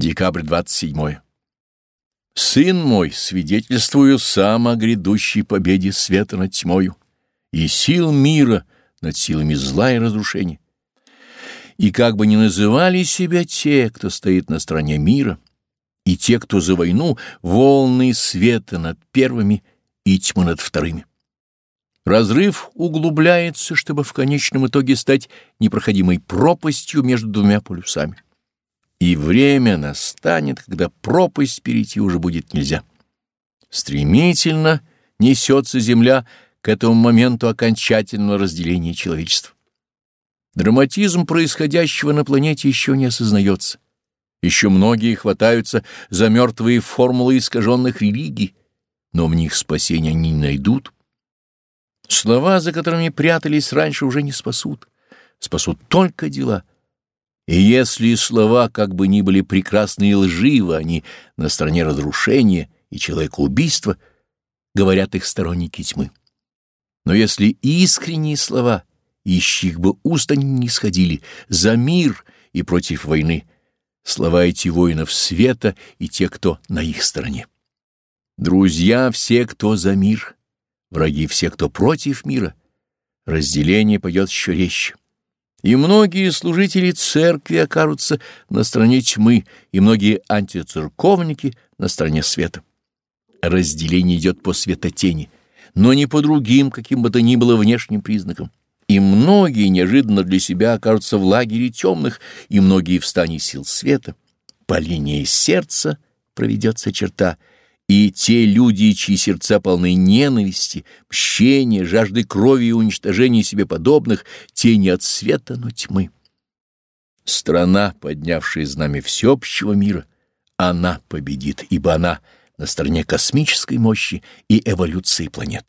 Декабрь 27. Сын мой, свидетельствую сам о грядущей победе света над тьмою и сил мира над силами зла и разрушения. И как бы ни называли себя те, кто стоит на стороне мира, и те, кто за войну, волны света над первыми и тьмы над вторыми. Разрыв углубляется, чтобы в конечном итоге стать непроходимой пропастью между двумя полюсами. И время настанет, когда пропасть перейти уже будет нельзя. Стремительно несется Земля к этому моменту окончательного разделения человечества. Драматизм происходящего на планете еще не осознается. Еще многие хватаются за мертвые формулы искаженных религий, но в них спасения не найдут. Слова, за которыми прятались раньше, уже не спасут. Спасут только дела — и если слова, как бы ни были прекрасны и лживы, они на стороне разрушения и человекоубийства, говорят их сторонники тьмы. Но если искренние слова, ищих бы уст они не сходили, за мир и против войны, слова эти воинов света и те, кто на их стороне. Друзья все, кто за мир, враги все, кто против мира, разделение пойдет еще резче. И многие служители церкви окажутся на стороне тьмы, и многие антицерковники на стороне света. Разделение идет по светотени, но не по другим, каким бы то ни было внешним признакам. И многие неожиданно для себя окажутся в лагере темных, и многие в стане сил света. По линии сердца проведется черта — и те люди, чьи сердца полны ненависти, мщения, жажды крови и уничтожения себе подобных, те не от света, но тьмы. Страна, поднявшая знамя всеобщего мира, она победит, ибо она на стороне космической мощи и эволюции планет.